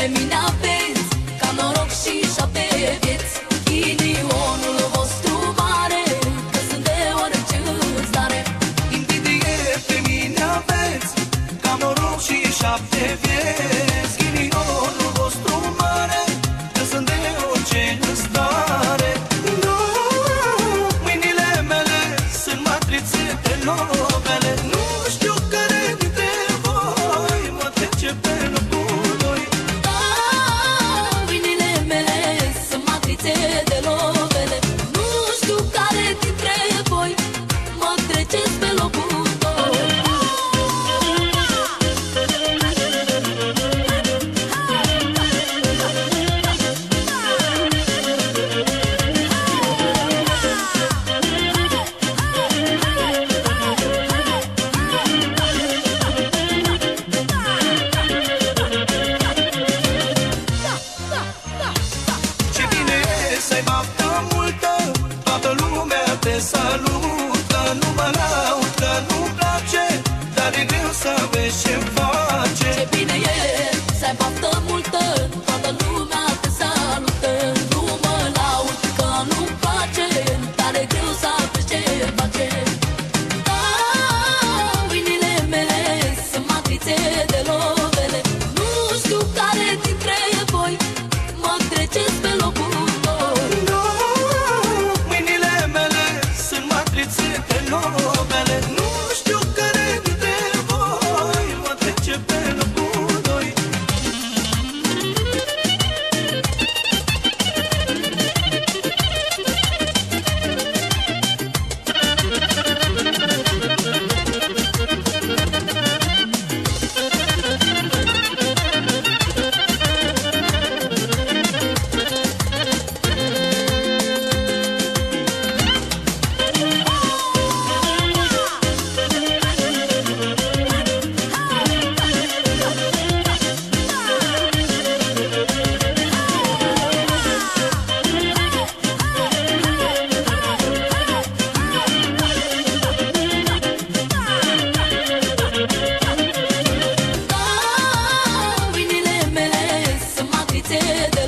aveți Ca noroc și șapte vieți. Ghinionul vostru mare Că sunt de orice stare. Invidie pe mine aveți Cam noroc și șapte vieți. Ghinionul baftă multă Toată lumea te salută. Nu mă laud că nu-mi place Dar e greu să vezi ce face. Ce bine e să ai baftă multă Toată lumea te salută. Nu mă laud că nu-mi place Dar e greu să vezi ce face. Ah, Mâinile mele sunt matrițe de lovele. Nu știu care dintre voi Mă treceți pe locul did